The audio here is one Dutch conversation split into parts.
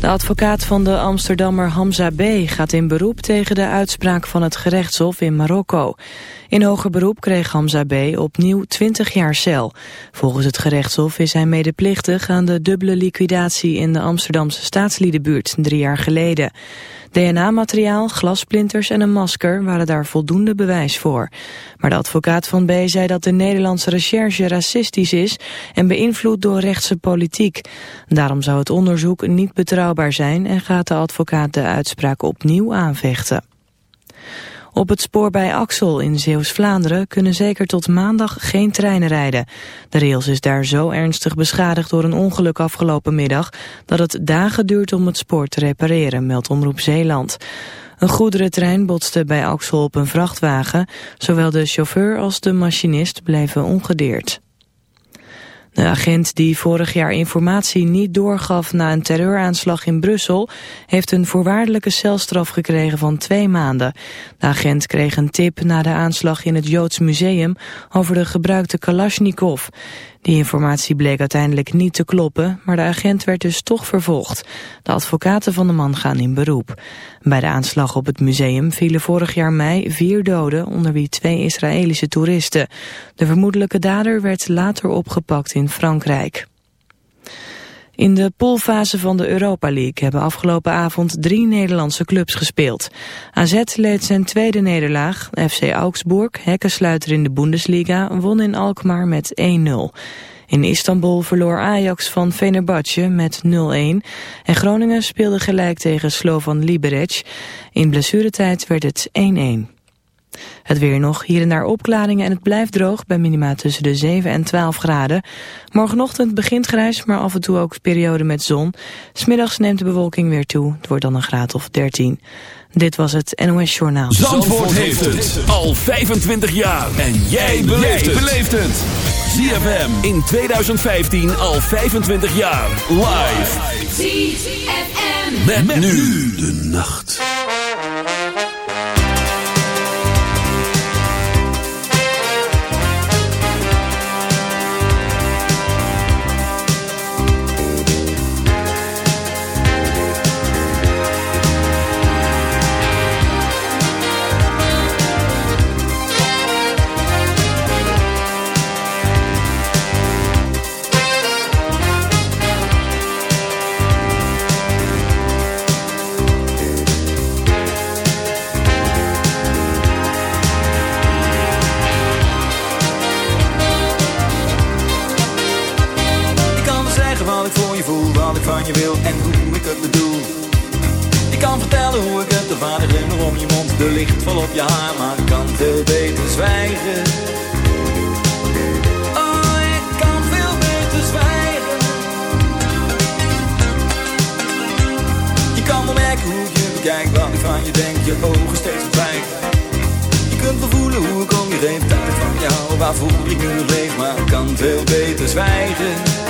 De advocaat van de Amsterdammer Hamza B. gaat in beroep tegen de uitspraak van het gerechtshof in Marokko. In hoger beroep kreeg Hamza B. opnieuw 20 jaar cel. Volgens het gerechtshof is hij medeplichtig aan de dubbele liquidatie in de Amsterdamse staatsliedenbuurt drie jaar geleden. DNA-materiaal, glasplinters en een masker waren daar voldoende bewijs voor. Maar de advocaat van B. zei dat de Nederlandse recherche racistisch is en beïnvloed door rechtse politiek. Daarom zou het onderzoek niet zijn en gaat de advocaat de uitspraak opnieuw aanvechten. Op het spoor bij Axel in Zeeuws-Vlaanderen kunnen zeker tot maandag geen treinen rijden. De rails is daar zo ernstig beschadigd door een ongeluk afgelopen middag... dat het dagen duurt om het spoor te repareren, meldt Omroep Zeeland. Een goederentrein botste bij Axel op een vrachtwagen. Zowel de chauffeur als de machinist bleven ongedeerd. De agent die vorig jaar informatie niet doorgaf na een terreuraanslag in Brussel... heeft een voorwaardelijke celstraf gekregen van twee maanden. De agent kreeg een tip na de aanslag in het Joods Museum over de gebruikte Kalashnikov. Die informatie bleek uiteindelijk niet te kloppen, maar de agent werd dus toch vervolgd. De advocaten van de man gaan in beroep. Bij de aanslag op het museum vielen vorig jaar mei vier doden, onder wie twee Israëlische toeristen. De vermoedelijke dader werd later opgepakt in Frankrijk. In de poolfase van de Europa League hebben afgelopen avond drie Nederlandse clubs gespeeld. AZ leed zijn tweede nederlaag. FC Augsburg, hekkensluiter in de Bundesliga, won in Alkmaar met 1-0. In Istanbul verloor Ajax van Fenerbahce met 0-1 en Groningen speelde gelijk tegen Slovan Liberec. In blessuretijd werd het 1-1. Het weer nog, hier en daar opklaringen en het blijft droog bij minima tussen de 7 en 12 graden. Morgenochtend begint grijs, maar af en toe ook periode met zon. Smiddags neemt de bewolking weer toe, het wordt dan een graad of 13. Dit was het NOS Journaal. Zandvoort, heeft het al 25 jaar. En jij beleeft het. ZFM in 2015 al 25 jaar. Live. ZFM. met nu de nacht. wil en hoe ik het bedoel. Je kan vertellen hoe ik het, de vader in om je mond De licht vol op je haar, maar kan veel beter zwijgen. Oh, ik kan veel beter zwijgen. Je kan wel merken hoe je bekijkt, wat ik van je denk Je ogen steeds verdwijgen Je kunt wel voelen hoe ik om je heen, tijd van jou Waar voel ik nu leef, maar kan veel beter zwijgen.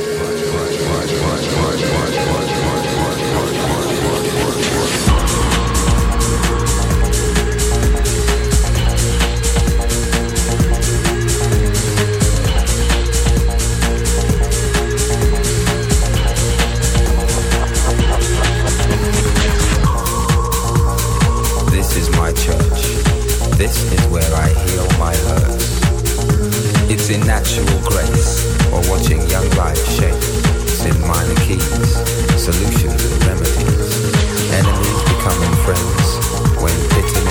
Watching young life shape. In minor keys, solutions and remedies. Enemies becoming friends when bitterness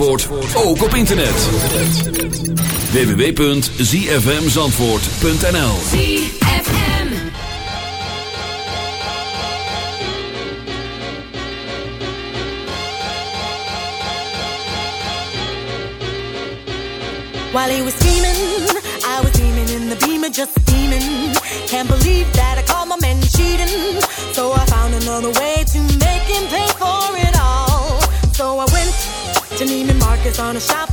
Zandvoort ook op internet. www.zfmzandvoort.nl ZFM While he was scheming gonna shop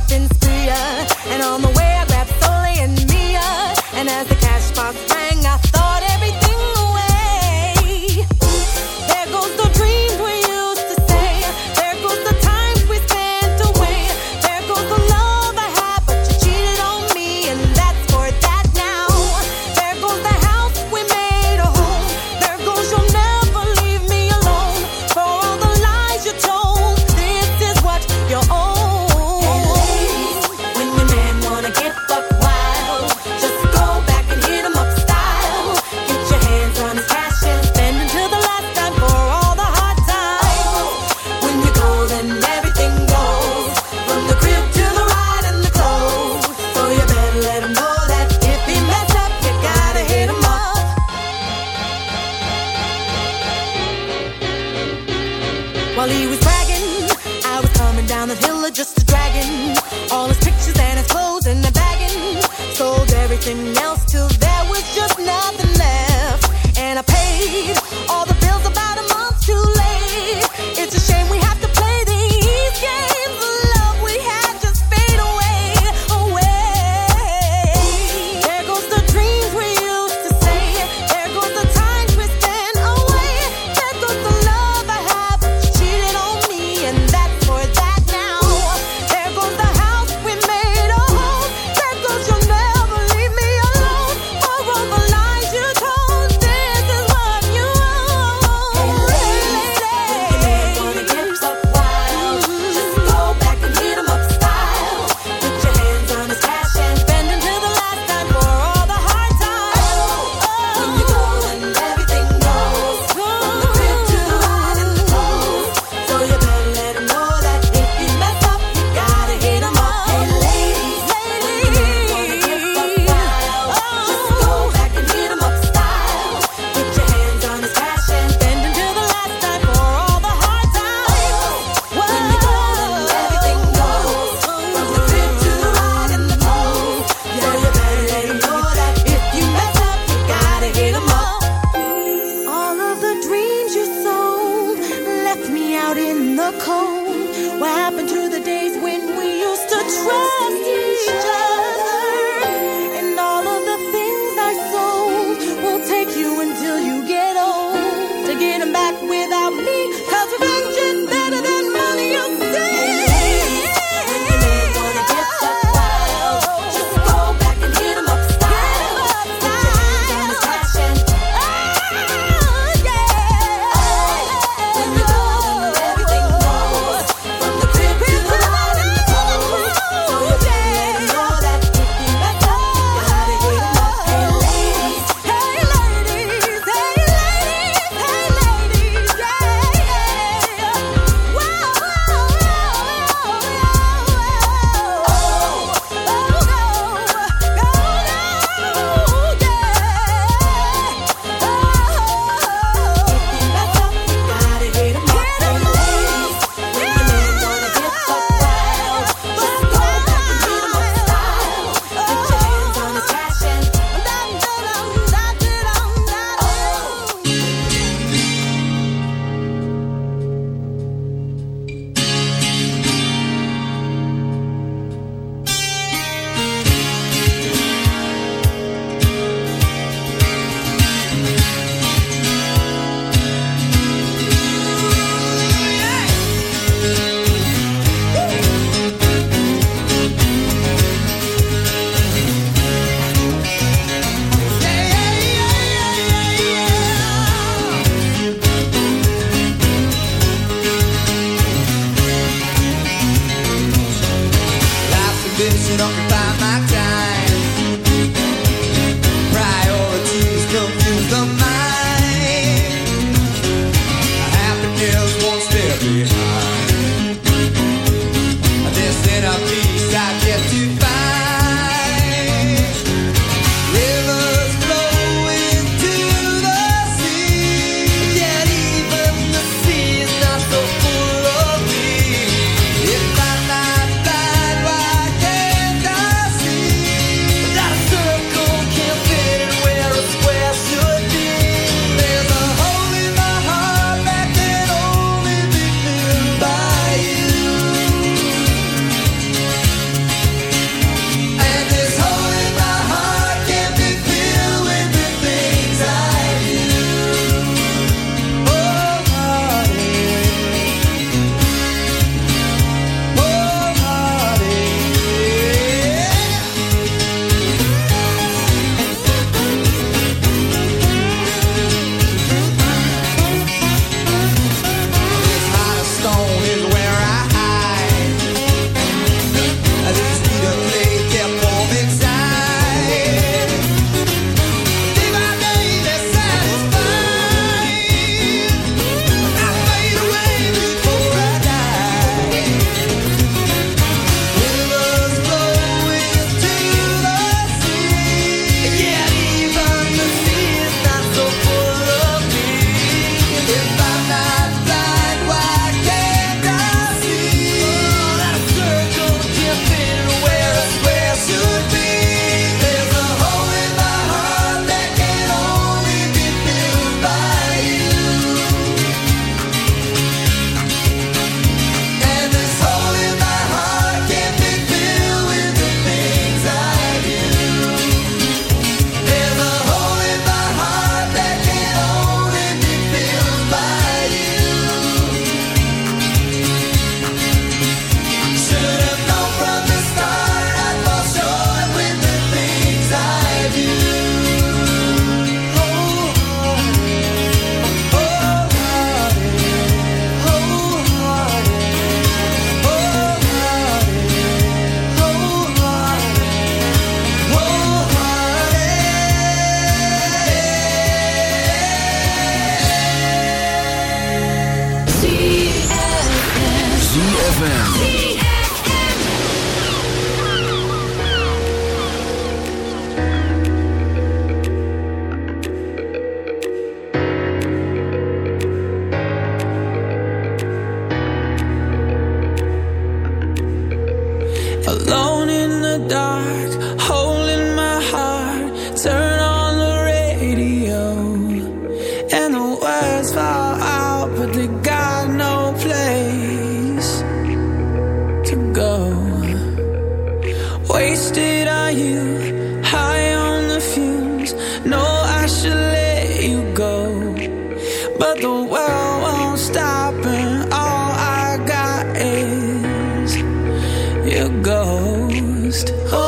Oh.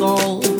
All.